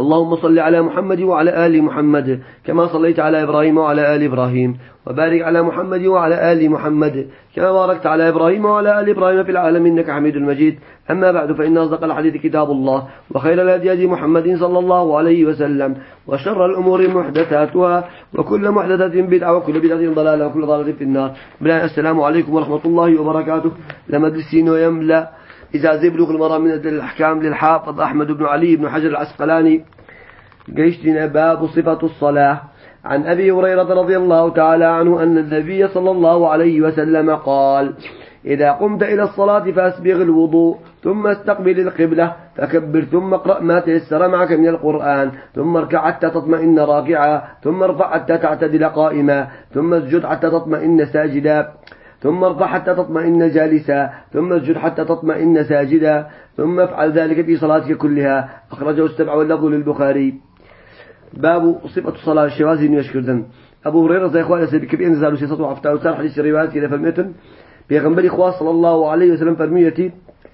اللهم صل على محمد وعلى آل محمد كما صليت على إبراهيم وعلى آل إبراهيم وبارك على محمد وعلى آل محمد كما باركت على إبراهيم وعلى آل إبراهيم في العالمين إنك حميد المجيد أما بعد فإن أصدق الحديث كتاب الله وخير الهدي هدي محمد صلى الله عليه وسلم وشر الأمور محدثاتها وكل محدثة بدعة وكل بدعة ضلالة وكل ضلالة في النار. السلام عليكم ورحمة الله وبركاته. لما ويملأ إذا زبلغ المرأة من الأحكام للحافظ أحمد بن علي بن حجر العسقلاني قيشتنا باب صفة الصلاة. عن أبي هريرة رضي الله تعالى عنه أن النبي صلى الله عليه وسلم قال إذا قمت إلى الصلاة فأسبغ الوضوء ثم استقبل القبلة فكبر ثم اقرأ ما تيسر معك من القرآن ثم اركع حتى تطمئن راكعا ثم ارفع حتى تعتدل قائما ثم اسجد حتى تطمئن ساجدا. ثم ارفع حتى تطمئن جالسا ثم اسجد حتى تطمئن ساجدا ثم افعل ذلك في صلاتك كلها. أخرجه السبع واللفظ للبخاري. باب صفة الصلاة الشوازي يشكردن أبو هريرة زي إخوان يسير بكبير نزال وسيسة وعفتة وسار حديث الروايات كذا فالمتن بيغنبري إخوان صلى الله عليه وسلم فرميتي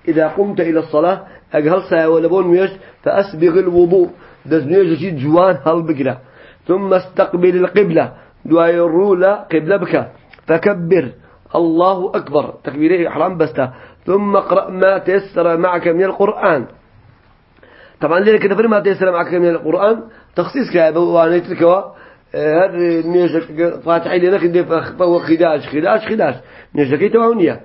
إذا قمت إلى الصلاة أجهل ولبون ميش فأسبغ الوضوء. دزنيش جيد جوان هل بقرة. ثم استقبل القبلة. دعاء الرولة قبلة بك. فكبر. الله أكبر. تكبيره إحرام بسته ثم اقرأ ما تيسر معك من القرآن. طبعا ليه كده ما تيسر معك من القرآن. تخصيص كابه وأنا تلكوا هذا نيجك فاتحي لنا كده فهو خداش خداش خداش. نيجك توانية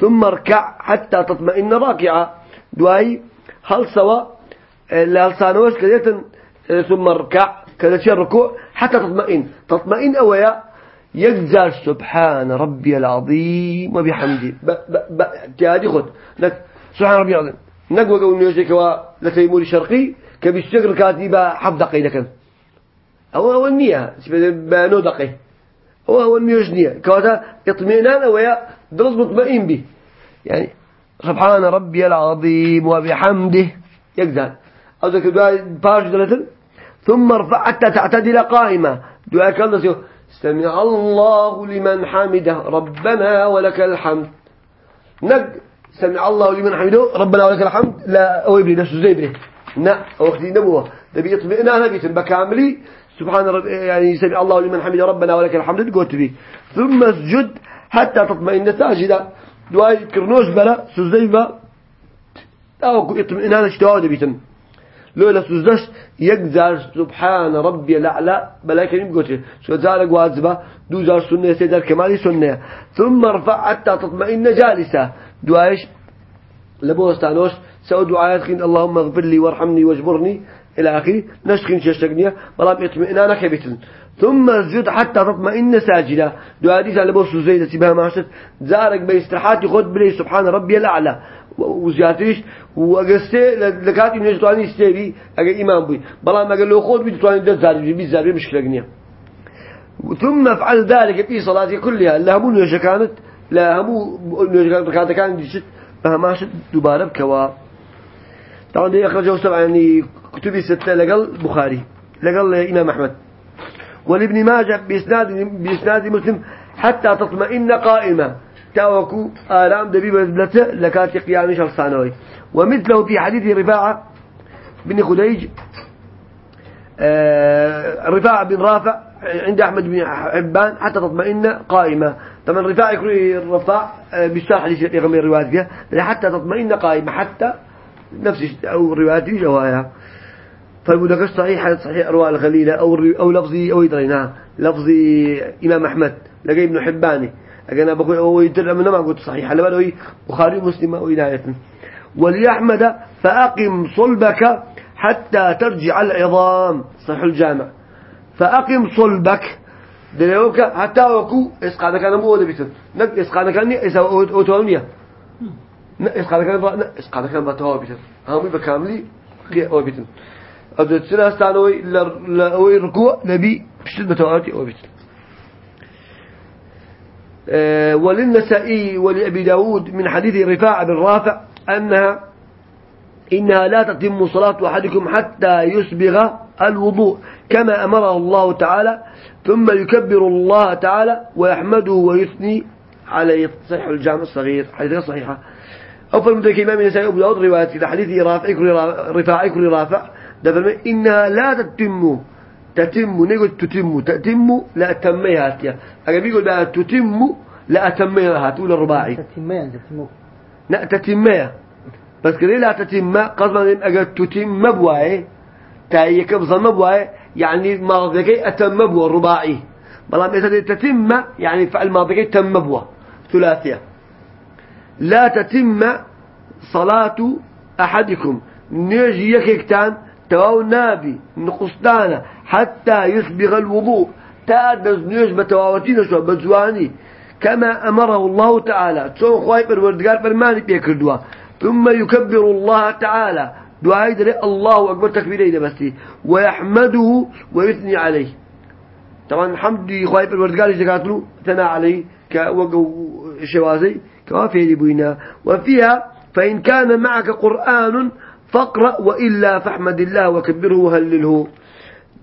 ثم اركع حتى تطمئن راكعة. دواي هل سوا؟ لا سانوش كده ثم اركع كذا شيء ركوع حتى تطمئن. تطمئن أويا يجزر سبحان ربي العظيم وبحمده. ب خد. لك سبحان ربي العظيم. نقوى قول نيوزيك لتيمور الشرقي كبيشتغل كاتبة حب دقيقة كان أو هو النية بانو دقي. هو هو النية نية كواتا إطمئنان ويا درس مطمئن به يعني سبحان ربي العظيم وبحمده. يجزر أو ذلك دعاء بارج دلتن. ثم ارفع حتى تعتدل قائمة. دعاء كان سمع الله لمن حمده ربنا ولك الحمد. نق سمع الله لمن حمده ربنا ولك الحمد. لا أو يبري نفسه زي يبري لا وقت نبوه تبي اطمئنان بيت بكاملي. سبحان رب يعني سمع الله لمن حمده ربنا ولك الحمد قلت به ثم اسجد حتى تطمئن ساجدا. دعاء كرنوش بلا سزيبا أو اطمئنان اشتواه بيتن لولا سوزدش يقزار سبحان ربي الأعلى قلت شو زارك واجبة؟ دو زار سنة سيدار كمالي سنة. ثم ارفع حتى تطمئن جالسة. دعايش لبوستانوش سو دعايات خين. اللهم اغفر لي وارحمني واجبرني. إلى آخره. نشخين ششتقنية. بلا اطمئنانك بيتن ثم اسجد حتى تطمئن ساجدا دعاء دي على بوس زيدة سبها معشت زارك باستراحات خد بلي سبحان ربي الأعلى. و زیاتریش و ئەگەستێ لە کاتی نێژتوانی سێری ئەگە ئیمان بووی. بەڵام ئەگە لۆ خۆت بیتوانانی دە زاری بی زاری مشکلەک نییە. ثم افعل ذلك في صلاتي كلها لا هم نوجه كانت لا هم نوجه كانت كانت ديشت بهماشت دوباره بكوا طبعا دي اخرجه سبعاني كتب ستة لقل بخاري لقل امام احمد ولابن ماجه باسناد باسناد مسلم حتى تطمئن قائمه تاوكو آلام دبيب بلته لكات قيام شخصانوي. ومثله في حديث رفاعة بن خديج آه رفاعة بن رافع عند أحمد بن حبان حتى تطمئن قائمة. طبعا رفاعة الرفاع آه بيشتغل حديث يغمي فيها حتى تطمئن قائمة حتى نفس أو روايات جواها فالمدكش صحيح صحيح أرواح الخليلة أو أو لفظي أو يدرينا لفظي إمام أحمد لقى ابن حباني. أنا بقول أو يدر من ما قلت صحيح. على باله بخاري مسلم أو إناية ولأحمد فأقم صلبك حتى ترجع العظام. صحيح الجامع. فأقم صلبك. دلوك حتى وكو إسقاط كان مو ده بيتن نك إسقاط كان إسا أوتونيا إسقاط كان إسقاط كان بتوه بيتن هم بكاملي أو بيتن أبدا تسلا أستانوي لا أو ركوع نبي بشد بتواتي أو بيتن وللنسائي ولأبي داود من حديث رفاعة بن رافع أنها إنها لا تتم صلاة أحدكم حتى يسبغ الوضوء كما أمره الله تعالى ثم يكبر الله تعالى ويحمده ويثني عليه. صحيح الجامع الصغير حديث صحيحة. أو فالمدرك إمام النسائي أبو داود رواية حديث رافع رفاعي رافع ده إنها لا تتم تتم نقول تتم تتم لا تميها هاتيا أجا يقول بقى تتم لا تميها هاتول الرباعي تتميها تتمو لا تتميها. بس كذا لا تتم قصدا أجا تتم بواي تايك كبصر مبواي يعني ماضي أتم بوا الرباعي بلا مثلا تتم يعني فعل ماضي تم بوا ثلاثية. لا تتم صلاة أحدكم. نيجي يكيكتان تواو نابي نقصدانا حتى يسبغ الوضوء. تادز نيج بتواوتين شو بزواني. كما أمره الله تعالى. تون خواهي بالوردقال فرماني بيكردوا. ثم يكبر الله تعالى. دعاء دري الله أكبر تكبيره إذا بس. ويحمده ويثني عليه. طبعا حمد خواهي بالوردقال إذا قاتلوا ثنى عليه. كوقو شوازي. كوافي بوينا. وفيها فإن كان معك قرآن فاقرأ وإلا فاحمد الله وكبره وهلله.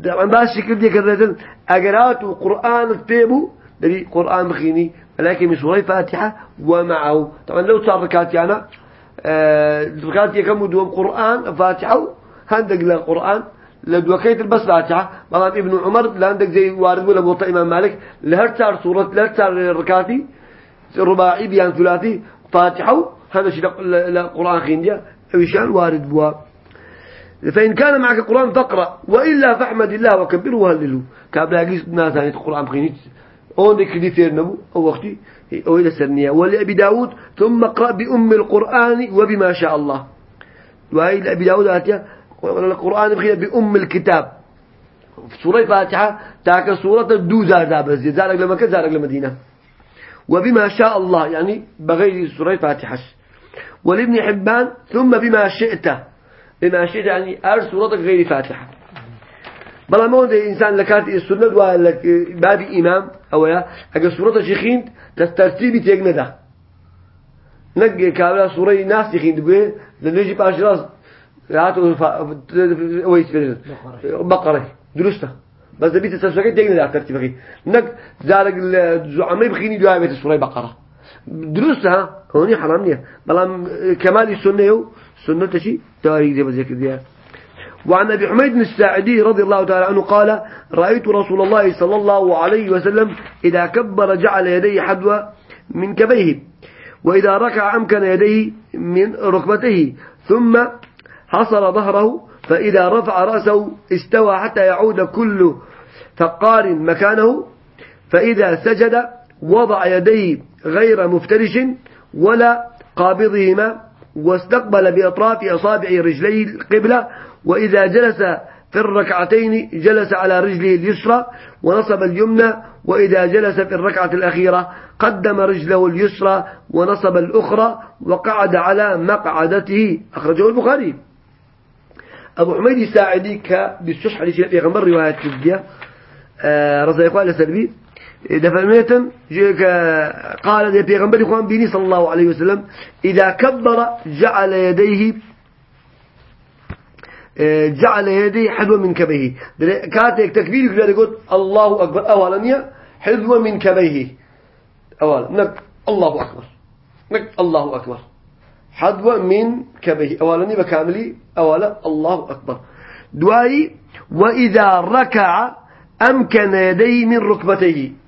طبعا باش شكل ديك الرجل أقرأت قرآن تبيبو دبي قرآن بخيني ولكن من سورة فاتحة ومعه. طبعا لو صار ركعت يعني ركعت كم دوم قرآن فاتحة هندق له قرآن لدوكيت البس فاتحة. مثلا ابن عمر لاندك زي وارد ولا بوطا إمام مالك لهرتار سورة لهرتار ركعتي رباعي بيان ثلاثي فاتحة هذا شيء القرآن خينديا أويشان وارد بوا. فإن كان معك القرآن فاقرأ وإلا فاحمد الله وكبره وهلله كابلا يجلس ناس عن القرآن بخينيت أون ذيك دي فير نبو أو وقتي أو إلى سرنية ولأبي داود؟ ثم اقرأ بأم القرآن وبما شاء الله. وهي لأبي داود آتيا القرآن بخير بأم الكتاب. في سورة فاتحة تاك سورة دو زار دابز زارك لما كزارك لمدينة. وبما شاء الله يعني بغير سورة فاتحة. ولابن حبان ثم بما شئت. بما شئت يعني أر سورة غير فاتحة. بلا ما هو إنسان لكات السنة ولا باب إمام أو يا أجا سورة شيخين تسترتيب تيجنا ده نجي كابلا سورة ناس شيخين دبي لنجي باشراس راتو ويس بقرة. درسته. بس بيت تسوقي تيجي ده ترتيبك نك زارك الزعماء بخيني دعاء بيت سورة بقرة. درستها هوني حرام نية. بلام كمال السنة سنة تشي تاريخ زي بذكر ديها وعن أبي حميد الساعدي رضي الله تعالى عنه قال رأيت رسول الله صلى الله عليه وسلم إذا كبر جعل يديه حدوى من كبيه وإذا ركع أمكن يديه من ركبته ثم حصر ظهره فإذا رفع رأسه استوى حتى يعود كل فقار مكانه فإذا سجد وضع يديه غير مفترش ولا قابضهما واستقبل بأطراف أصابع رجليه القبلة وإذا جلس في الركعتين جلس على رجله اليسرى ونصب اليمنى وإذا جلس في الركعة الأخيرة قدم رجله اليسرى ونصب الأخرى وقعد على مقعدته. أخرجه البخاري. أبو حميد الساعدي كبالسش حديث غمر رواية تزكية آه رضي الله سلبي دفرميتن قال يا بيغمبر إخوان بيني صلى الله عليه وسلم إذا كبر جعل يديه جعل يديه حذو من كبيه. كاتك تكبير يقول الله أكبر. أولا حذو من كبيه. أولا نك الله أكبر. نك الله أكبر. حذو من كبيه. أولا بكاملي أولا الله أكبر. دعائي وإذا ركع أمكن يديه من ركبتيه.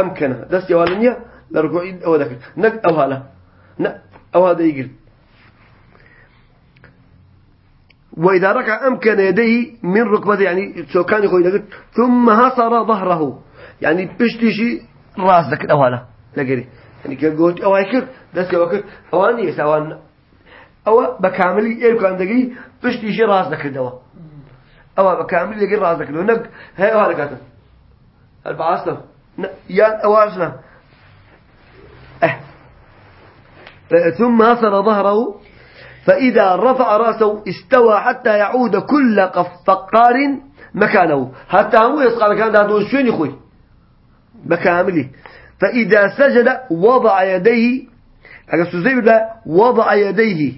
أمكن دست يوالنيا لركوع أو ذاك. نك أو هلا. ن أو هذا يقول وإذا ركع أمكن يديه من ركبته يعني سو كان يقول ثم هصر ظهره. يعني بشتشي راس ذاك أو هلا. لقري يعني كقولت أو هيك. دست يوكل أواني سوان أو بكامل إيه كان دقي بشتشي راس ذاك الدواء. أو بكامل يقول راس ذاك نك هاي أو هلا كاتب البعاصة يا أواسنا. أه. ثم هصر ظهره فإذا رفع رأسه استوى حتى يعود كل فقار مكانه. حتى هو يسقى مكان ده شوين يخوي بكامله فإذا سجد وضع يديه أقصد وضع يديه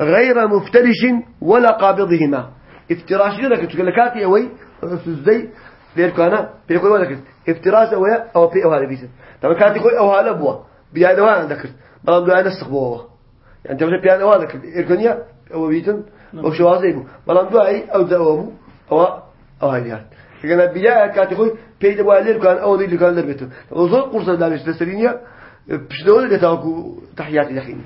غير مفترش ولا قابضهما. افتراش لك تقول لكاتي اوي سوزدي ليركو أنا بيقول لك افتراس اوي أو بي أو هذا بيس طبعا كاتي كوي أو هذا بوا بيا دوا عندك بلام دوا أنا استخبوا يعني تمشي بيان أو هذا اركنيا أو بيتن أو شوازي بو بلام دوا أي أو ذا أو أو أو هاي كان بيا كاتي كوي بيد بوا ليركو أو اللي كان لربته وزور قرصة دارش تسرينيا بشدول لتاكو تحياتي دخيني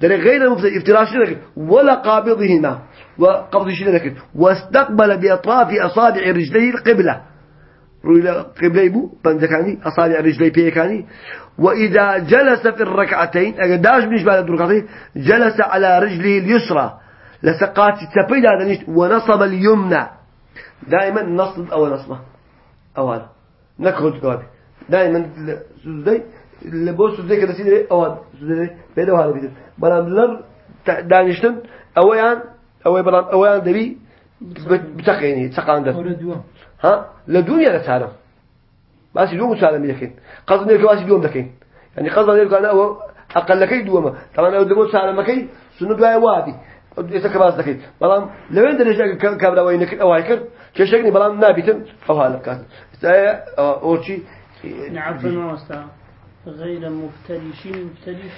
ده غير مفسد افتراش ولا قابضهما. وقبض لك واستقبل بأطراف أصابع رجليه القبلة. قبلة يبو بندكاني أصابع رجليه بيكاني وإذا جلس في الركعتين أقداش بنش بعد الركعتين جلس على رجله اليسرى. لسقات تبيد هذا ونصب اليمنى. دائما نصب أو نصبة؟ أو هذا. نكهد قابل دائما زي اللي بوس زي كده سيدي أو زي بيده هذا بيده بلام لر دانشتن أويان أوي بلام أويان دبي بتقيني تقان ده ها؟ لدنيا لسالم بس يوم سالم يكين قصد نيرك بس يوم دكين يعني قصد نيرك أنا أو أقل لكي دوما طبعا أو دبوس سالم مكي سنو دواء وادي. إذا كباس دكين بلام لوين درجة كابلا وينك أو هيكر كشكني بلام نابتن أو هذا كان استاء أوشي. نعم ما وستا غير مفترش مفترش.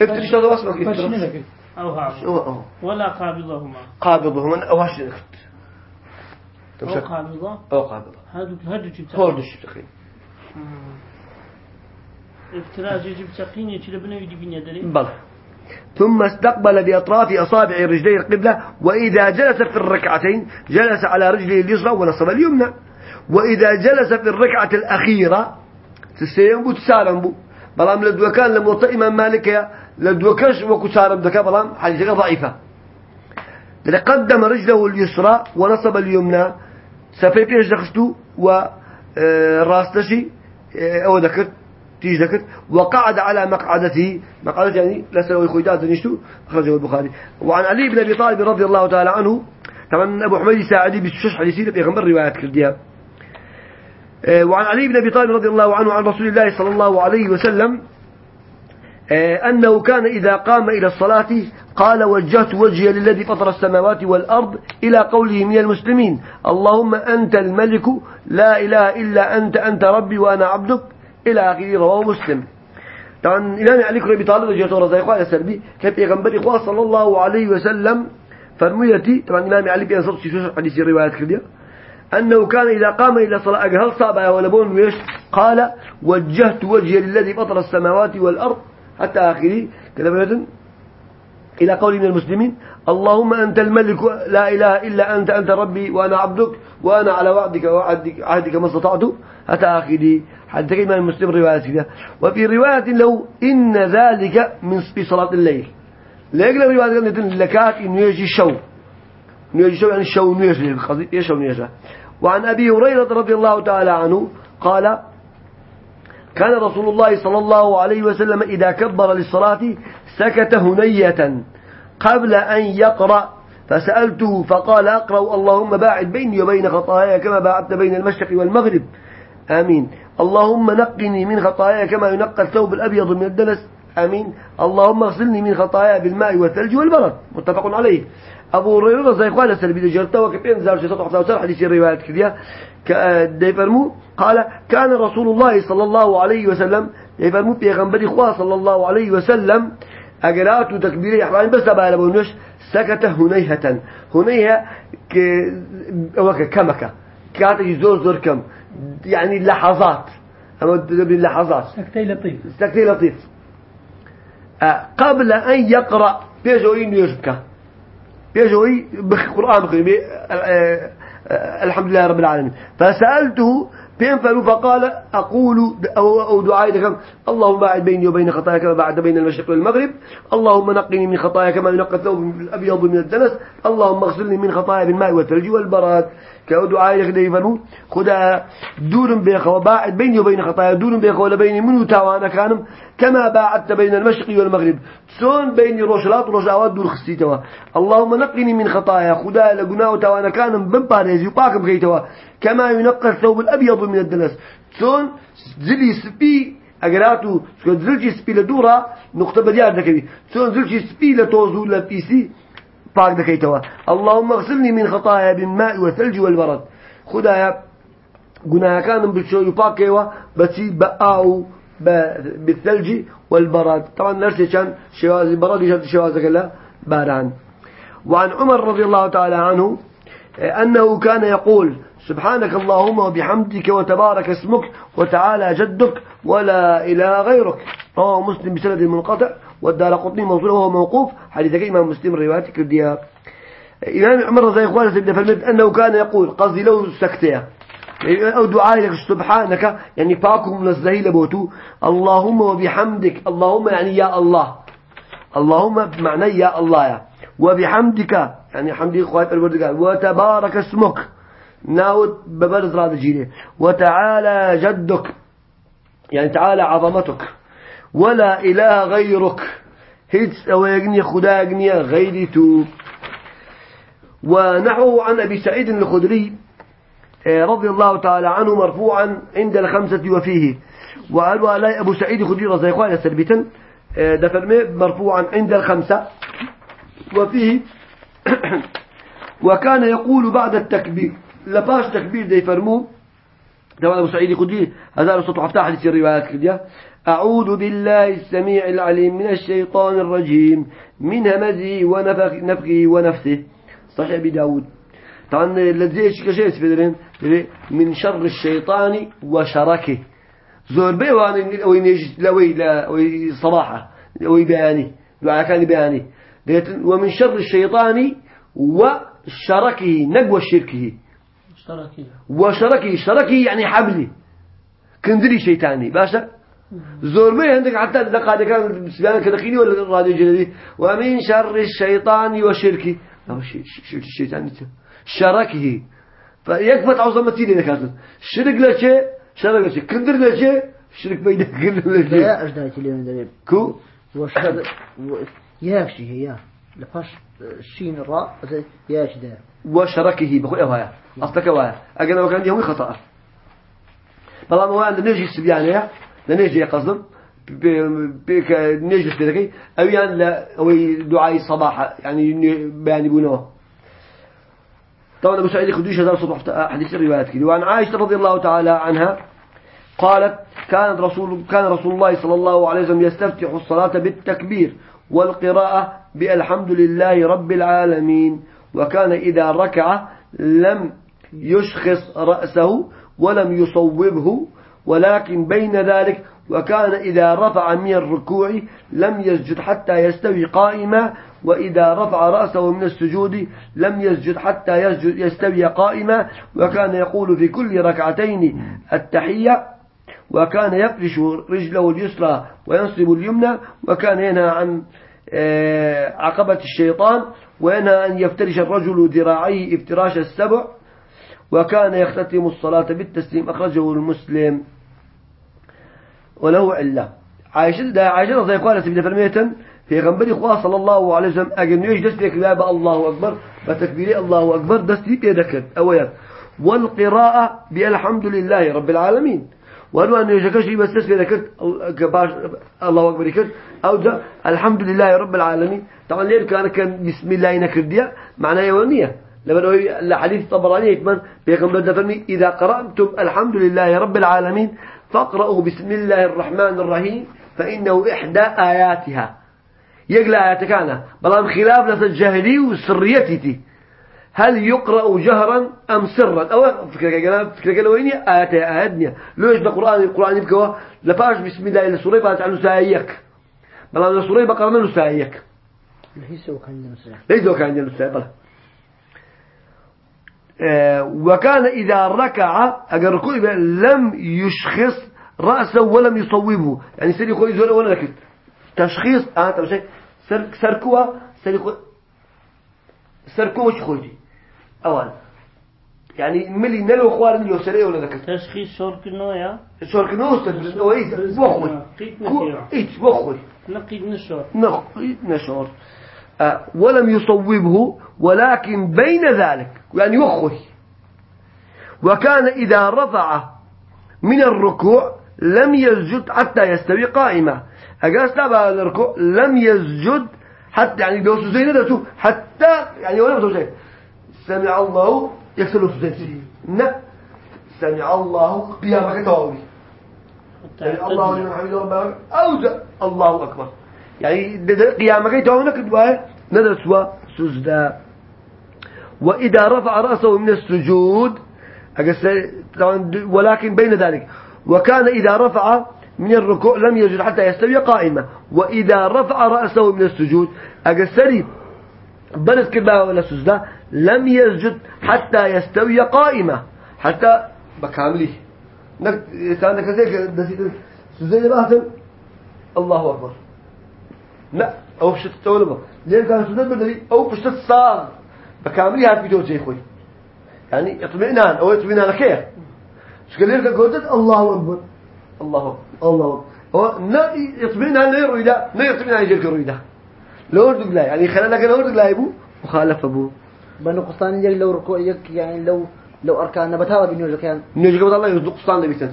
افترش هذا أو هذا؟ ولا قابضهما. قابضهما. أو هاش نكت أو قابضة. أو قابضة. هادو هادو جبت هادو جبت تقين افتراج جبت لبنا يجي بني دري بل. ثم استقبل بأطراف أصابع رجلي القبلة وإذا جلس في الركعتين جلس على رجله اليسرى ونصب اليمنى. وإذا جلس في الركعة الأخيرة تسيم بو تسالم بو بلام لدوكان لموطئ إمام مالك وكو سالم دكا بلام حديثة ضعيفة. قدم رجله اليسرى ونصب اليمنى. سفي بيش دخشتو وراستشي آه، آه، أو ذكرت تيجي ذكرت وقعد على مقعدته. مقعدته يعني لسه يخويدات نشتو. أخرجه البخاري. وعن علي بن أبي طالب رضي الله تعالى عنه. طبعا أبو حميد ساعدي بسوشش حديثي بيغمبر روايات كرديها آه، وعن علي بن أبي طالب رضي الله عنه عن رسول الله صلى الله عليه وسلم. أنه كان إذا قام إلى الصلاة قال وجهت وجهي للذي فطر السماوات والأرض إلى قوله من المسلمين اللهم أنت الملك لا إله إلا أنت أنت ربي وأنا عبدك إلى آخره رواه مسلم. طبعا إمام علي بن أبي طالب جاءت ورزاق قال سلبي كيف يغنبري إخوة صلى الله عليه وسلم؟ فرميتي طبعا إمام علي بن صوت في حديث روايات كردية أنه كان إذا قام إلى صلاة هل صابع ولبون ويش؟ قال وجهت وجهي للذي فطر السماوات والأرض حتى آخره بيتن إلى قول من المسلمين اللهم أنت الملك لا إله إلا أنت أنت ربي وأنا عبدك وأنا على وعدك وعهدك عهدك ما استطعت. حتى آخره. حتى كلمة المسلم رواية كذا وفي رواية له إن ذلك من في صلاة الليل. يقول رواية لكات إنه يجي شو نيجي يعني شو نيجي قصدي إيش شو نيجي؟ وعن أبي هريرة رضي الله تعالى عنه قال كان رسول الله صلى الله عليه وسلم إذا كبر للصلاة سكت هنية قبل أن يقرأ فسألته فقال أقرأ اللهم باعد بيني وبين خطاياي كما باعدت بين المشرق والمغرب. آمين. اللهم نقني من خطاياي كما ينقى الثوب الأبيض من الدنس. آمين. اللهم اغسلني من خطاياي بالماء والثلج والبرد. متفق عليه. أبو هريرة زي قال سلبي جرتا وكبين زار شيء تطلع زار حديث الرواية كذا ديفرمو قال كان رسول الله صلى الله عليه وسلم ديفرمو بيغمبري خوا صلى الله عليه وسلم أجرات وتكبير يحران بس أبا لبونش سكت هنيهة. هنيهة ك وك كمكة. كانت زور زور كم. يعني لحظات. أما باللحظات سكتي لطيف. سكتي لطيف. قبل أن يقرأ. بيجوين يشبكه يجوي بالقرآن بخير الحمد لله رب العالمين. فسألته بينفعل فقال أقول أو, دعائي اللهم باعد بيني وبين خطايا كما بعد بين المشرق والمغرب. اللهم نقني من خطايا كما ينقى الثوب الأبيض من الدنس. اللهم اغسلني من خطايا بالماء والثلج والبراد. كأدعاء يخدي يفرمو خدا دور بيخ وباعد بيني وبين خطايا دور بيخ ولا بيني منو تاوانا كانم. كما باعدت بين المشرق والمغرب. سون بيني روشلات وروشاوات دور خسيتوا اللهم نقني من خطايا. خدا لقناه تاوانا كانم بمباريزي وباكم كيتوا كما ينقى الثوب الأبيض من الدنس سون زلي سبي أجراتو سكون زلجي سبي لدورا نقطة بديار ذكري سكون زلجي سبي لتوزو لبيسي. باك دكيتوا اللهم اغسلني من خطايا بالماء والثلج والبرد. خدايا قناها كان بالشو يباكيوا بسي بقاو بالثلج والبرد. طبعا شواذ برد يشد شواذ كلا باران. وعن عمر رضي الله تعالى عنه أنه كان يقول سبحانك اللهم وبحمدك وتبارك اسمك وتعالى جدك ولا إله غيرك. رواه مسلم بسند منقطع. والدار قطني موصول وهو موقوف. حديث إمام مسلم رواية كردية. إمام عمر رضي الله عنه فالمد أنه كان يقول قصدي له سكتيا. أو دعاء لك سبحانك يعني باكم منزهي لبوتو اللهم وبحمدك اللهم يعني يا الله. اللهم بمعنى يا الله يا. وبحمدك يعني حمدي خوات الوردقان وتبارك اسمك. ناود ببرز راد جيني وتعالى جدك. يعني تعالى عظمتك. ولا إله غيرك. يغني خدا يغني غيري تو. ونحو عن أبي سعيد الخدري آه، رضي الله تعالى عنه مرفوعا عند الخمسة وفيه. وقالوا علي أبو سعيد الخدري رضي الله عنه سلبتا آه، دفرمي مرفوعا عند الخمسة وفيه. وكان يقول بعد التكبير لباش تكبير دي فرمو. طبعا أبو سعيد الخدري هذا رسول حفتح حديث الروايات أعوذ بالله السميع العليم من الشيطان الرجيم من همزه ونفخه ونفسه. صحيح أبي داود. طبعا الذي كشيء سفدرين من شر الشيطان وشركه. زور بيوان وين يج لوي لا وي صباحه وي بياني دعاء كان بياني. ومن شر الشيطان وشركه نقوى شركه وشركه شركه يعني حبلي كندري شيطاني باشا؟ زور ما عندك حتى دقائق كان سبيان كدقيني ولا الراديو جلدي. ومن شر الشيطان وشركه. لا شيء شو الشيطان شركه. فيكفت عظمتي لنا كاتب شرك لا شيء شرك شيء. كندر شيء شرك بيد كندر شيء. لا أجدادي اليوم دليل. كو؟ وشهد ياكشي هي لفاش الشين الراء زي ياش ده وشركه. بخوي أوايا أصلك أوايا أجل وكان يومي خطأ. بلا ما وين نجي السبيانية نجي قصدم بك نجي سبيانية أو يعني لا أو دعاء صباح يعني بيان بونه طبعا أبو سعيد خدوش هذا صبح حديث الروايات كده وعن عائشة رضي الله تعالى عنها قالت كان رسول كان رسول الله صلى الله عليه وسلم يستفتح الصلاة بالتكبير والقراءة بالحمد لله رب العالمين. وكان إذا ركع لم يشخص رأسه ولم يصوبه ولكن بين ذلك وكان إذا رفع من الركوع لم يسجد حتى يستوي قائما وإذا رفع رأسه من السجود لم يسجد حتى يسجد يستوي قائما وكان يقول في كل ركعتين التحية وكان يفرش رجله اليسرى وينصب اليمنى وكان ينهى عن آه، عقبة الشيطان وينهى أن يفترش الرجل ذراعيه افتراش السبع وكان يختتم الصلاة بالتسليم أخرجه المسلم. وله علة عائشة دا عائشة رضي عنها سبيل فرمية في غنبري خواه صلى الله عليه وسلم أجل نيش دست لك باب الله أكبر. بتكبيري الله أكبر دست لك ذكر أولا والقراءة بالحمد لله رب العالمين. وأنه أن يشكش بس ذكرت كباش الله أكبر يكرت أو ده الحمد لله رب العالمين. طبعا ليه كان كان بسم الله نكر ديا معناه يومية. لما هو الحديث الطبراني يتمن بيغمبر دفرني إذا قرأتم الحمد لله رب العالمين فاقرأوا بسم الله الرحمن الرحيم فإنه إحدى آياتها. يقلع آياتك أنا. بلان خلاف لسا الجاهلي وسريتي. هل يقرأ جهرا أم سرا؟ أو فكرة كلام فكرة كلام ويني؟ آيات آياتني. ليش القرآن القرآن يبكوا لفاش بسم الله إلى سورة بعد عنه سايك. بلان سورة بقرنا له سايك. ليس وكان نمسح ليس وكان عنده سايك وكان إذا ركع أجر ركوع لم يشخص رأسه ولم يصوبه. يعني سيري خوي زول ولا لكن تشخيص آه طب شيء. سر سركوا سيري خو سركوا وش خوجي أول. يعني ملي نلو خوار نلو سري ولا لكن تشخيص شرك النويا شورك نوست وإيز بخوي قيت كو نكيرا إيش؟ بخوي نقيد نشر نخ نشور آه، ولم يصوبه ولكن بين ذلك يعني يخوي وكان إذا رفع من الركوع لم يسجد حتى يستوي قائمة أجلس تابع الركوع لم يسجد حتى يعني لو سجين درتو حتى يعني ولا بتوجه سمع الله يكسر سجين لا سمع الله قيامك تواوي سمع الله لمن حمد ربنا أوزع الله أكبر. يعني قيامك تواوي نكدوا ندرسوا سجدا وإذا رفع رأسه من السجود ولكن بين ذلك وكان إذا رفع من الركوع لم يجد حتى يستوي قائمة وإذا رفع رأسه من السجود أقسري بنت كبا ولا سجدة لم يسجد حتى يستوي قائمة حتى بكامله نك كان كذلك دسيت سجدة الله أكبر لا أو بشت تولبه ليه كان سجدة بدري أو بشت صار بكامله هات فيديو زي خوي يعني اطمئنان أو اطمئنان كيف شو قال لك قلت الله الله الله هو نا اطمئنان لا يروي ده نا اطمئنان يجيك يروي ده لو أردك لا يعني خلال لك لو أردك لا يبو مخالف أبو بنو قسطان يجي لو أركان نبتها بنيوج كان نيوج قبل الله يرزق قسطان لبيتن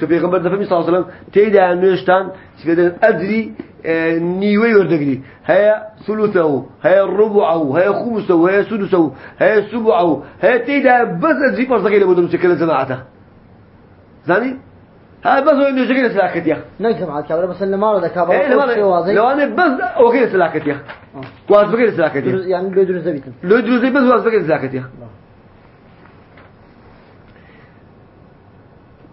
شو في خبر دفع صلى الله عليه وسلم تيدا نيوشتان سكدن أدري آه، نيوي وردقري هي ثلثه هي ربعه هي خمسه هي سدسه هي سبعه هي تيدا بس أدري فرصة كده بدو مسكلة جماعته زاني؟ هذا بس هو إنه شكل سلاكت يا نجم على الكاميرا بس اللي ما رده كابر إيه لو أنا بس وكيل سلاكت يا واس بكيل سلاكت يا يعني لو يدرس بس واس بكيل سلاكت يا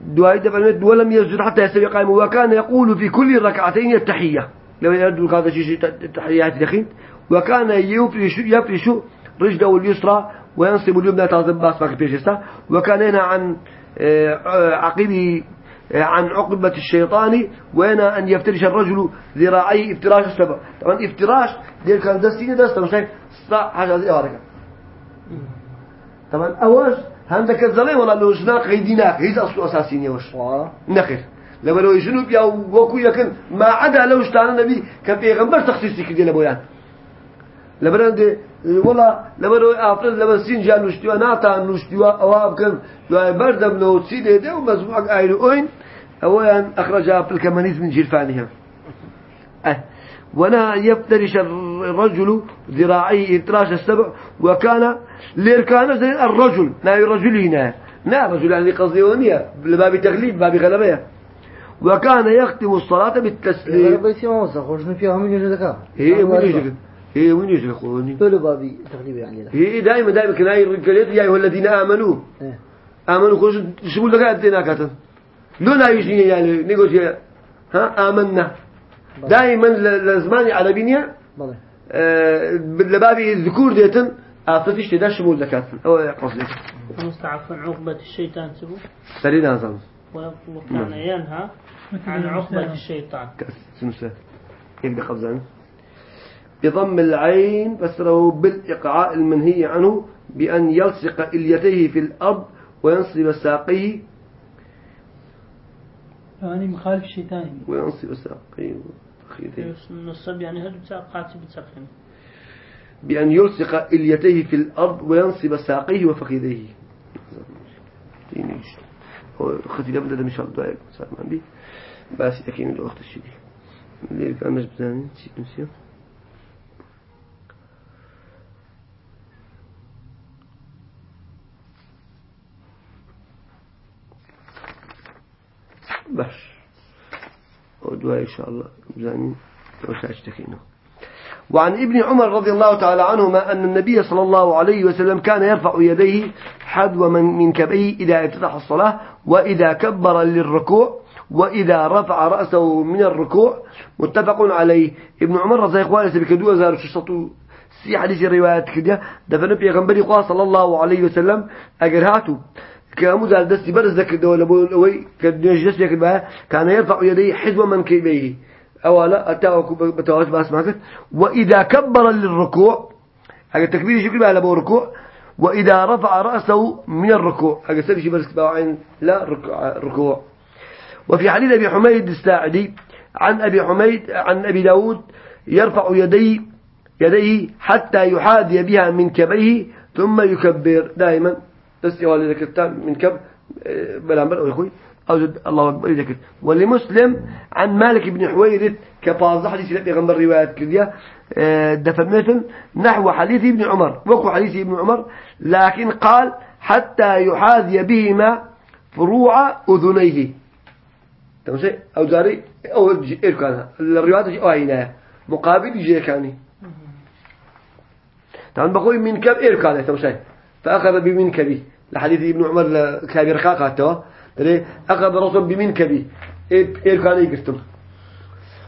دعاء دفن ولم يسجد حتى يستوي قائما وكان يقول في كل ركعتين التحية. لو يدرك هذا الشيء التحيات دخين وكان يفرش يفرش رجله اليسرى وينصب اليمنى تعظم بأس باك بيجستا وكان هنا عن آه، عقبه آه، عن عقبة الشيطان وين أن يفترش الرجل ذراعي افتراش السبع طبعا افتراش دير كان دستين دست مش هيك حاجة زي هذا طبعا أواش هندك الزلمة ولا لو جناق غيديناك هيز أصل أساسي نيوش نخير لما لو يجنوا بيا وكو يكن ما عدا لو اشتعنا النبي كان في غنبر تخصيصي كده لبويان لبرند والله لما لو أفرد لما سين جان نشتوا ناتا نشتوا أواب كان لو بردم لو تسيد ده ومزبوع عينه أين أولا أخرجها ولا يفترش الرجل ذراعيه افتراش السبع وكان ليركان زي الرجل لا الرجل هنا لا رجل يعني قصدي ونيا لباب تغليب باب غلبية. وكان يختم الصلاة بالتسليم. بس ما وصل خوش فيها من يجدك هي من يجدك هي من يجدك بابي تغليب يعني هي دائما دائما كنا يرجلت يا أيها الذين آمنوا. إيه. آمنوا خوش شو لك؟ أدينا كاتن لو لا يعني نقول ها؟ آمنا. دائما لزمان على بنيا آه، لبابي الذكور ديتن أفتش تدا شمول ذكات أو قصدي مستعفا عقبة الشيطان سبو. سريد هذا وكان ينهى عن عقبة الشيطان. سمسة يبدأ قبضان بضم العين فسره بالإقعاء المنهي عنه بأن يلصق إليتيه في الأرض وينصب ساقيه. يعني مخالف الشيطان وينصب ساقيه. خيديه نصب يعني هل بتساقات بتسخن بأن يلصق إليتيه في الأرض وينصب ساقيه وفخذيه. تينيش خذي قبل ده مش هالدعاء صار ما بي بس أكيد الوقت الشديد اللي كان مش نسيت. نسيه بس ودعاء إن الله. بزاني وسأشتكينه وعن ابن عمر رضي الله تعالى عنهما أن النبي صلى الله عليه وسلم كان يرفع يديه حذو من من كبيه إذا افتتح الصلاة وإذا كبر للركوع وإذا رفع رأسه من الركوع. متفق عليه. ابن عمر رضي الله عنه بكدو أزار شصته سي حديث الروايات كده. دفن بيغمبري قال صلى الله عليه وسلم أجرهاته كامو زال دستي برز ذكر دولة بوي كدنيش كان يرفع يديه حذو من كبيه أولا أتاوك بتواش باس ماكت وإذا كبر للركوع هذا التكبير يجيب على بو ركوع. وإذا رفع رأسه من الركوع هذا سبب شيء بس عين؟ لا ركوع وفي حديث أبي حميد الساعدي عن أبي حميد عن أبي داود يرفع يديه يديه حتى يحاذي بها من كبيه ثم يكبر دائما. تسيوا لذلك من كب بلا بلا أخوي. أو جد الله أكبر ذكر ولمسلم عن مالك بن حويرث كبازح حديث لبي غنبر رواية كذية آه، دفن نحو حديث ابن عمر. وكو حديث ابن عمر لكن قال حتى يحاذي بهما فروع أذنيه. تمام أو جاري؟ أو إيركان الرواية أو هنا مقابل يجي كاني طبعا بقول من كب إيركان تمام فأخذ بمنكبه. لحديث ابن عمر كابير خاقته ترى أخذ رسول بمنكبه. إيركان يقرتم؟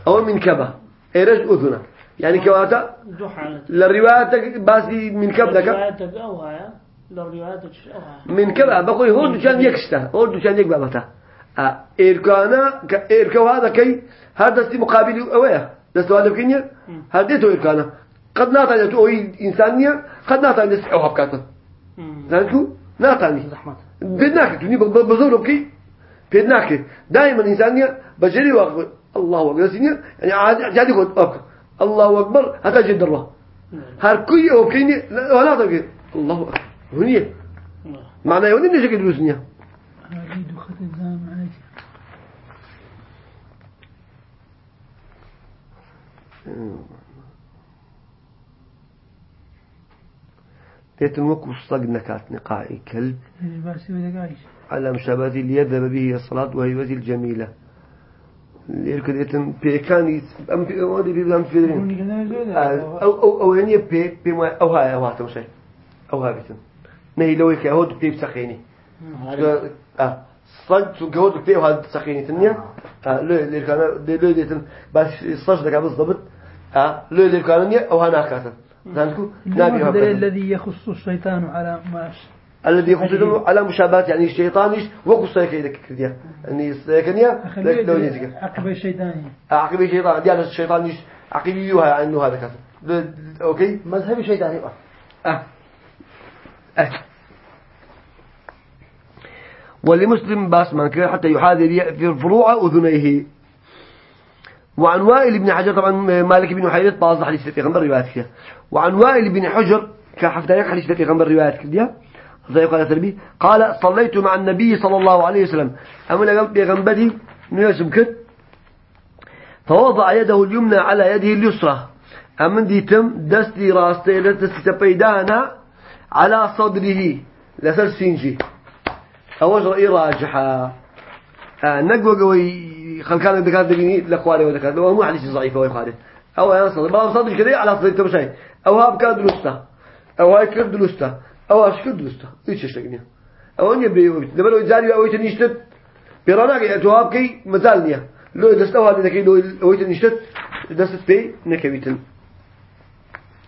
أو منكبة. إيرج أذنه. يعني كواتا؟ للرواية باسي من كب لك من كب بقول هو كان يكشته. هو كان يكبه متى إيركانا إيركو هذا كي هذا دستي مقابل أويه دستو هذا بكينيا؟ هديته إيركانا قد ناتعني تو إنسانية قد ناتعني دستي أوهب كاتن. زانكو ناتعني بدناك توني بزور بكي بدناك دائما إنسانية بجري وأكبر الله أكبر. يعني عادي خد أكبر الله أكبر. حتى جد الله هر كي أو كيني ولا تقول الله أكبر. هنيه معناه دروسنيا أريد خط إلزام عادي وكو صق نكات نقائي كلب. على مشابهة ليذهب به الصلاة وهيبته الجميلة. يركض يتم بيكاني أم في أودي في أم في أو أو أو يعني بي بي ما أو هاي أو هاتم شيء. أو هاي بيتم. نهي لو يك هود بيب سخيني آه صد جهود بيب هاد سخيني تنيا. آه. لو اللي كان لو يتم بس الذي يخص الشيطان على ما الذي يخص على مشابهات يعني الشيطان وقص يدك كذا يعني سيكنيا لو يزك عقب الشيطان؟ عقب الشيطان دي على الشيطان عقب يوها عنه هذا كذا. أوكي؟ مذهب الشيطان أه. أه. ولمسلم باس من كان حتى يحاذر في فروع أذنيه وعن وائل بن حجر طبعا مالك بن حيرت بعض حديث في غنبر روايات كده وعن وائل بن حجر كحفتايق حديث في غنبر روايات كده زي قال تربي قال صليت مع النبي صلى الله عليه وسلم. أمنا بيغنبدي نيسم كد فوضع يده اليمنى على يده اليسرى. أمن ديتم دستي راستي لتستي تبيدانا على صدره. لسر سينجي. أوج رأي راجحة آه نقوى قوي. خلكان الدكاتره دقيني لأخواني ودكاتره لو مو حديث ضعيف هو يخالف أو أنا صدر بعض صدر كذا على صدر تمشي أو هاب كان دلسته أو هاي كرد دلسته أو أش كرد دلسته إيش يشتغلني أو أني بيو لما لو يزالي أو يتنيشتت بيرانا كي أتواب كي مزالني لو دست أو هذا كي لو أو يتنيشتت دست بي نكبيتن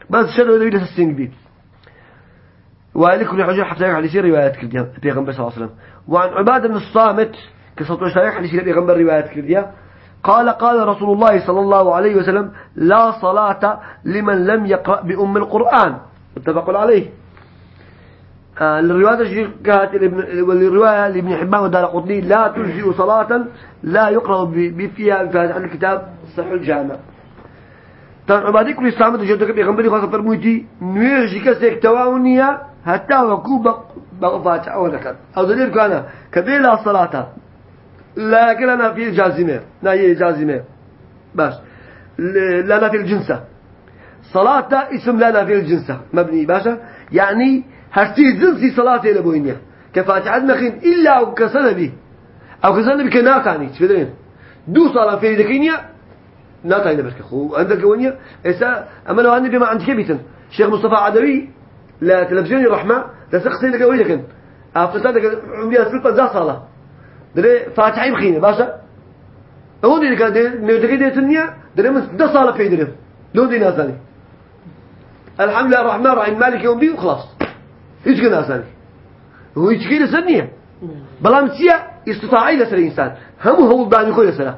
بس شنو ده يدرس السين بي وقال كل حجر حتى يقع لسير روايات كرديا بيغمبر صلى الله عليه وعن عبادة بن الصامت كسطو شايح لسير بيغمبر روايات كرديا قال قال رسول الله صلى الله عليه وسلم لا صلاة لمن لم يقرأ بأم القرآن. متفق عليه. آه الرواية والرواية لابن حبان ودار قطني لا تجزئ صلاة لا يقرأ فيها بفاتحة الكتاب صح الجامع. طبعا عبادي كل إسلام تجدك بيغنبري خاصة فرموتي نويجي كسيك تواونيا حتى وكو بغفاتح أو ذكر أو دليل كان كبير صلاة. لكن أنا في جازمة لا هي جازمة باش لا في الجنسة. صلاة اسم لا في الجنسة. مبني باشا. يعني هرتي جنسي صلاة إلى بوينيا. كفاتحة مخين إلا أو كسنبي أو كسنبي كناتاني تفدرين دو صلاة في ذكينيا ناتاني برك خو عندك وينيا؟ إسا أما لو عندي بما عندك بيتن. شيخ مصطفى عدوي لا تلفزيون الرحمة لا سقسي لك وينك أفتسادك عمري سلطة ذا صلاة. دري فاتحي بخينه باشا هو دي كان ميوتكي دي تنيا دري من ده صالة في دري لو دي ناساني الحمد لله الرحمن الرحيم مالك يوم بي وخلاص إيش كان ناساني هو إيش كده سنية بلا مسيا استطاعي لسر الإنسان هم هو الدعم يقول لسر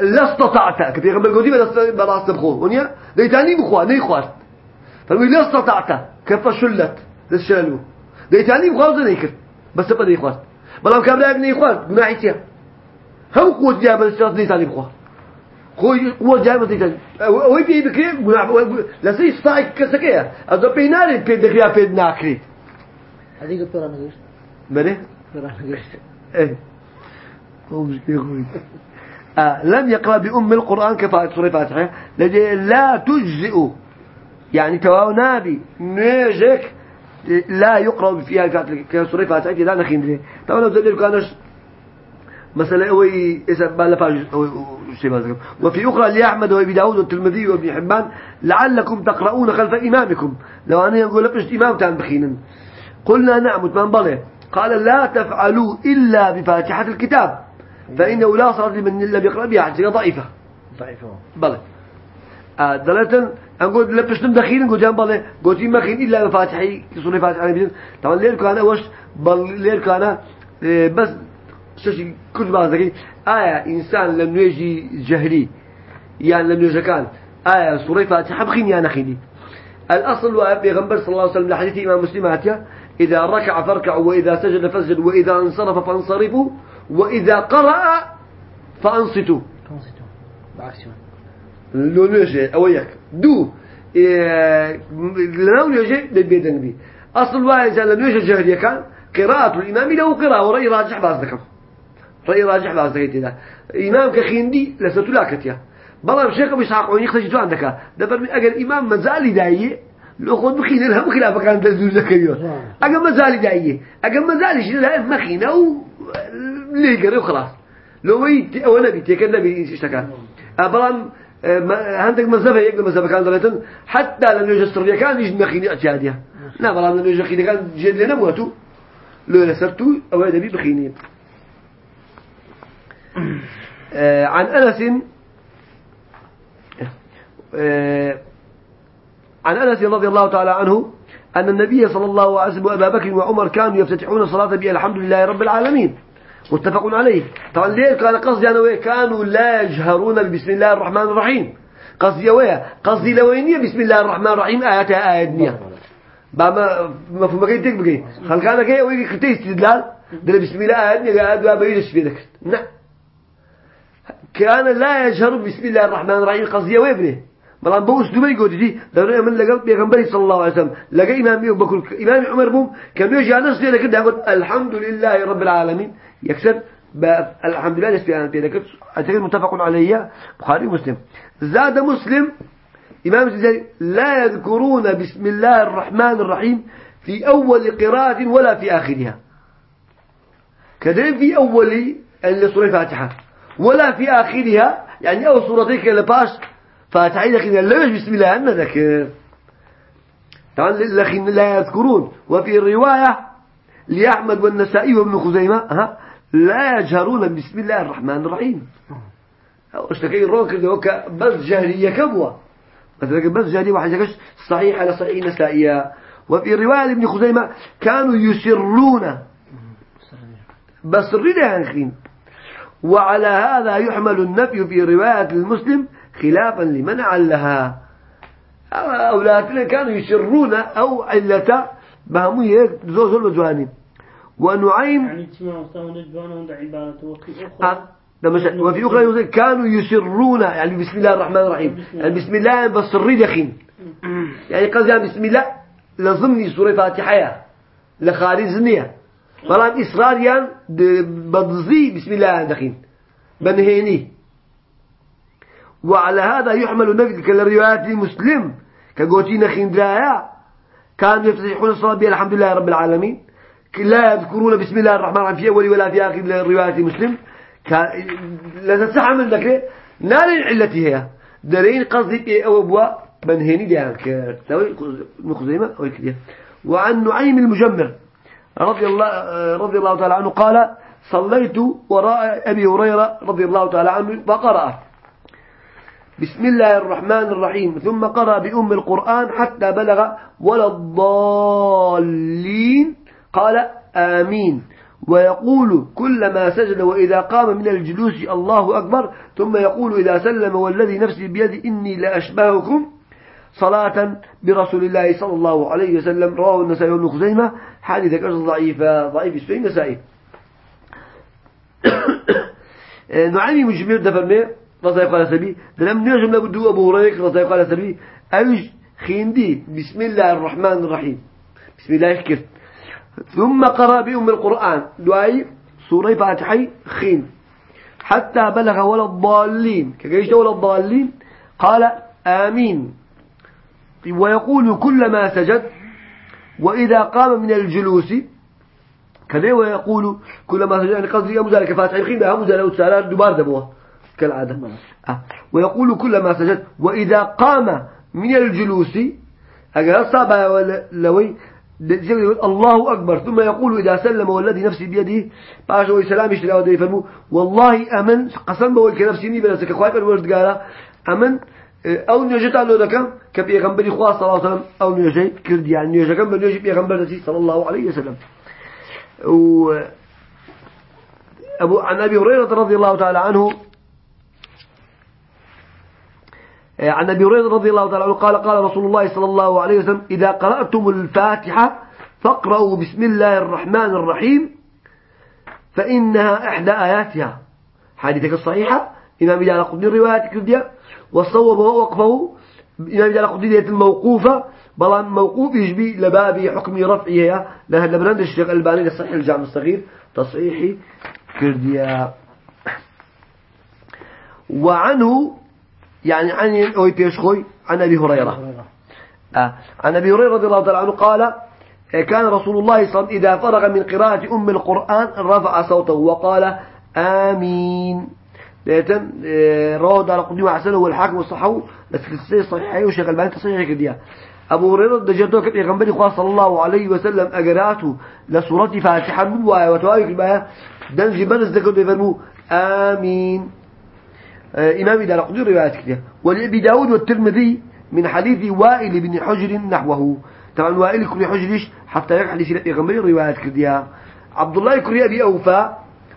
لا استطعت كبير قبل قديم بلا استبخون ونيا ده تاني بخوار ني خوار فلو لا استطعت كيف شلت للشلو ده تاني بخوار زي نيكر بس بده يخوار بەڵام کابرا بنی خوارد گوناحی چییە؟ هەموو قوت جیا بە شات نیتانی بخوا. خۆی قوە جای بەزیتان ئەوەی پێی بکرێت لەسەری سپای کەسەکەیە. ئەدە پێی نارێت پێ دەکرا پێ ناکرێت. هذيك الطرا نقول بله آه لم يقرأ بأم القرآن كفاءة سورة فاتحة. لدي لا تجزئ يعني تواو نابي نيجك لا يقرأ فيها كسورة فاتحة لا نخين لي طبعا لو زدل كانش مثلا أوي اسم بالفاج شيء وفي أخرى لأحمد وأبي داود والترمذي وابن حبان لعلكم تقرؤون خلف إمامكم. لو أنا أقول لك إمام تان بخينا قلنا نعم من بله قال لا تفعلوا إلا بفاتحة الكتاب فإنه لا صلاة لمن إلا بيقرأ بها حتى ضعيفة. ضعيفة. بله آه دلتن أقول لبشتم دخيل نقول جنب بالله قلت ما خين إلا بفاتحة سورة فاتحة طبعا ليل كان وش بل ليل كان آه، بس شيء كل ما ذكي. آية إنسان لم يجي جهري يعني لم يجي كان. آية سورة فاتحة بخين يا نخيدي الأصل وبيغمبر صلى الله عليه وسلم لحديث إمام مسلم هاتيا. إذا ركع فاركعوا وإذا سجد فسجد وإذا انصرف فانصرفوا وإذا قرأ فأنصتوا. تنصتوا بعكس لو نجي أوياك. دو إيه لو نجي دبيدن بي أصل واحد لم يجي جهري كان قراءة الإمام له قراءة ورأي راجح بعض ذكر. رأي راجح بعض ذكر إمام كخيندي لستو لاكتيا بلا شيخ مش عقوني خرجتو عندك دبر من أجل إمام مزالي دايي لو خد بخين لها بخلاف كان تزول زكريا أجل مزالي دايي. أجل مزالي شيء لا مخينة و ليه قري وخلاص. لو وي أو نبي تكن نبي اشتكى أبرام عندك مذهب هيك مذهب كان دلتن حتى لم يوجد سرية كان يجد مخينة أجادية لا بلا لم يوجد خينة كان جد لنا موتو لو لسرتو أو هذا بخينين آه عن أنس آه عن أنس رضي الله تعالى عنه أن النبي صلى الله عليه وسلم وأبا بكر وعمر كانوا يفتتحون الصلاة بألحمد لله رب العالمين. متفق عليه. طبعا ليه؟ كان قصدي أنا ويه كانوا لا يجهرون بسم الله الرحمن الرحيم. قصدي ويه قصدي لوينية بسم الله الرحمن الرحيم آياتها آيات نية. بما مفهوم كي تك بقي خلق أنا كي ويجي كتير استدلال؟ ده بسم الله آيات نية قاعد بيجلس في ذلك نعم. كان لا يجهر بسم الله الرحمن الرحيم قصدي ويه بني بلان بوس دبي قلت دي دوري من لقى بيغمبري صلى الله عليه وسلم. لقى إمام أبو بكر إمام عمر بوم كان يجي على نفسه كده يقول الحمد لله رب العالمين. يكسر الحمد لله نسبي أنا كده أعتقد متفق عليه بخاري مسلم زاد مسلم إمام زي لا يذكرون بسم الله الرحمن الرحيم في أول قراءة ولا في آخرها. كذلك في أول سورة الفاتحة ولا في آخرها يعني أول سورتين لباش فاتحة لكن ليش بسم الله أنا ذكر طبعا لكن لا يذكرون. وفي الرواية لأحمد والنسائي وابن خزيمة ها لا يجهرون بسم الله الرحمن الرحيم. أشتكي الروك اللي بس جهرية كبوة. مثلا بس جهرية واحد صحيح على صحيح نسائية. وفي رواية ابن خزيمة كانوا يسرون. بس الرده ينخين وعلى هذا يحمل النفي في رواية المسلم خلافا لمن علها. أولادنا كانوا يسرون أو علة بهمية زوزل وجوانب ونعيم يعني آه، وفي أخرى يقول كانوا يسرون يعني بسم الله الرحمن الرحيم. يعني بسم الله بصري دخين يعني قصدي يعني بسم الله لضمني سورة فاتحة لخارج زنية فلان إصراريا بضزي بسم الله دخين. بنهيني. وعلى هذا يحمل النفي كالروايات مسلم كقوتين خندرايا كانوا يفتتحون الصلاة بها الحمد لله رب العالمين. لا يذكرون بسم الله الرحمن الرحيم في أول ولا في آخر رواية مسلم لا تنسح من ذكره نار علتي هي. درين قصدي إيه أو أبوا بنهيني ديان كتاوي مخزيمة أو كده وعن نعيم المجمر رضي الله رضي الله تعالى عنه قال صليت وراء أبي هريرة رضي الله تعالى عنه فقرأ. بسم الله الرحمن الرحيم. ثم قرأ بأم القرآن حتى بلغ ولا الضالين. قال آمين. ويقول كلما سجد وإذا قام من الجلوس الله أكبر. ثم يقول إذا سلم والذي نفسي بيدي إني لأشبهكم صلاة برسول الله صلى الله عليه وسلم. رواه النسائي وابن خزيمة. حديث كرس ضعيفة ضعيف السوي النسائي. نعمي مجمير دفرمي رضي قال سبي دلم نجم لابدو أبو هريرة رضي قال سبي أوج خيندي. بسم الله الرحمن الرحيم. بسم الله كرت ثم قرأ بأم القرآن. دعاي سورة فاتحة. خين. حتى بلغ ولا الضالين. كجيش ولا الضالين؟ قال آمين. ويقول كلما سجد. وإذا قام من الجلوس. كذا ويقول كلما سجد. يعني قصدي أبو ذلك فاتح الخيم بها ذلك وتسالات دبار دبوة. كالعادة. آه. ويقول كلما سجد وإذا قام من الجلوس أجل صعب لوي الله أكبر ثم يقول إذا سلم والذي نفسي بيده باشا سلام يشتري ودي فرمو والله أمن قسم بقول كنفسي ني بلسك خواهي بالورد قال أمن أو نيجت على ذلك كبيغمبري خواه صلى الله عليه وسلم أو نيجت كرد يعني نيجت كم بنيجي بيغمبر صلى الله عليه وسلم. و أبو عن أبي هريرة رضي الله تعالى عنه عن أبي هريرة رضي الله تعالى عنه قال قال رسول الله صلى الله عليه وسلم إذا قرأتم الفاتحة فاقرأوا بسم الله الرحمن الرحيم فإنها إحدى آياتها. حديثك الصحيحة إمام جعل قدني رواية كردية وصوب وقفه إمام جعل قدني الموقوفة بلان موقوف يجبي لبابي حكم رفعها لها لبرند الشيخ الباني لصحيح الجامع الصغير تصحيح كردية. وعنه يعني عن أوي بيشخوي عن أبي هريرة. آه. عن أبي هريرة رضي الله تعالى عنه قال كان رسول الله صلى الله عليه وسلم إذا فرغ من قراءة أم القرآن رفع صوته وقال آمين. لأتن آه، رواد على قديم عسله والحاكم والصحو بس السي صحيح وشيخ الباني تصحيح كديا أبو هريرة دجرته كبير يغنبري خواه صلى الله عليه وسلم أقراته لسورة فاتحة من وايا وتوايك البايا دنجي بنز ذكر يفرمو آمين. إمام دار قدر روايات كده ولأبي داود والترمذي من حديث وائل بن حجر نحوه. طبعا وائل كل حجرش حتى يقع حديث الإغمري روايات كده عبد الله كري أبي أوفى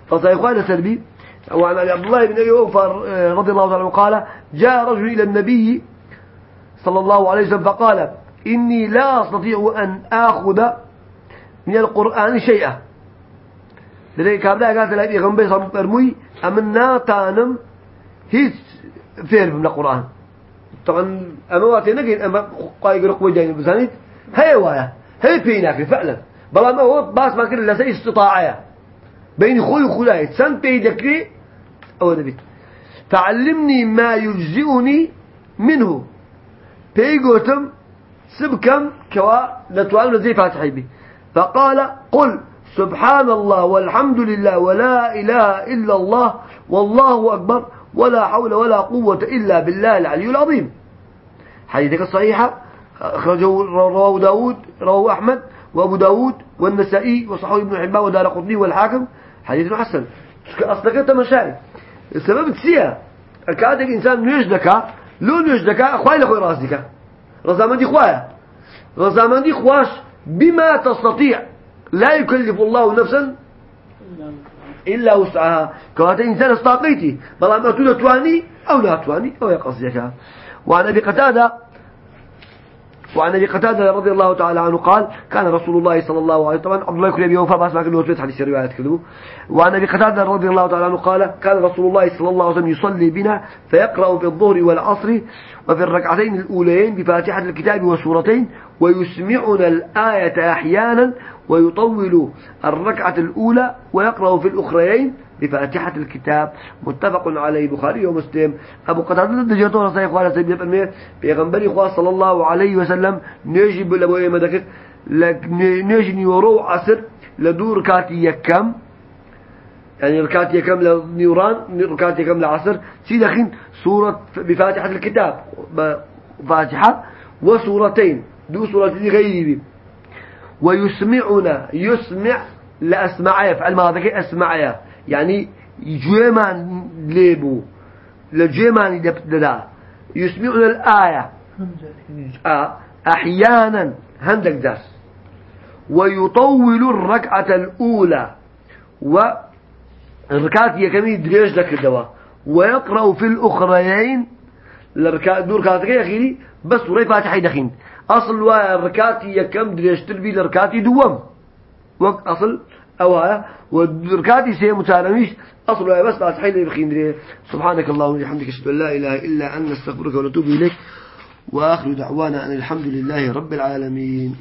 فصيخوان سلبي وعن عبد الله بن أبي أوفى آه، رضي الله عنه قال جاء رجل إلى النبي صلى الله عليه وسلم فقال إني لا أستطيع أن آخذ من القرآن شيئا. لذلك هذا قالت لا يغنبي صلى الله عليه وسلم أمنا تانم هيس فعل من القرآن طبعا أما وقت نجين أما قايق رقوة جاي بزانيت هي وايا هي بيناك فعلا. بلا ما هو باس ما كل لسه استطاعية بين خوي وخلاي سن بيدك أو نبي تعلمني ما يجزئني منه. بيقوتم سبكم كوا لتوالنا زي فاتحي بي فقال قل سبحان الله والحمد لله ولا إله إلا الله والله أكبر ولا حول ولا قوة إلا بالله العلي العظيم. حديثك الصحيحة أخرجه رواه داود رواه أحمد وأبو داود والنسائي وصحوه ابن حبان ودار قطني والحاكم. حديث حسن. أصدقائي تمشاري السبب تسيا أكادك إنسان نيش دكا لو نيش دكا أخوائي لخوي راسدك رزامان دي خوايا؟ رزامان دي خواش بما تستطيع. لا يكلف الله نفسا إلا وسعها. كواتا إنسان استاقيتي. بلا ما تولى تواني أو لا تواني أو يقصدك وعن أبي قتادة وعن أبي قتادة رضي الله تعالى عنه قال كان رسول الله صلى الله عليه وسلم طبعا عبد الله يكون أبي وفاء بس ما كان له حديث روايات كذبوا وعن أبي قتادة رضي الله تعالى عنه قال كان رسول الله صلى الله عليه وسلم يصلي بنا فيقرأ في الظهر والعصر وفي الركعتين الأوليين بفاتحة الكتاب وسورتين ويسمعنا الآية أحيانا ويطول الركعة الأولى ويقرأ في الأخريين بفاتحة الكتاب. متفق عليه بخاري ومسلم. أبو قتادة دجيتو رسائي خوالة سيدنا فرمي بيغنبري خواه صلى الله عليه وسلم. نيجي بلبوية مدكت نيجي نيورو عصر لدور كاتي يكم. يعني ركعت يكم لنيوران ركعت يكم لعصر. سيدا خين سورة بفاتحة الكتاب. فاتحة وسورتين. دو سورتين غيري ويسمعنا يسمع لأسمعها يفعل ما ذكي يعني جيمان ليبو لجيمان ددا. يسمعنا الآية. آه أحيانا هندك درس ويطول الركعة الأولى. والركعة يكمي دريج لك الدواء. ويقرأ في الأخريين. الركعة دور كاتك يا أخي بس وري فاتحة دخين أصل الركعة يكم دريج تربي الركعة دوم. وقت أصل أو هذا ودركاتي سي متعلميش أصله بس بعد حيل بخيندري سبحانك اللهم وبحمدك أشهد أن لا إله إلا أنت نستغفرك ونتوب إليك. وآخر دعوانا أن الحمد لله رب العالمين.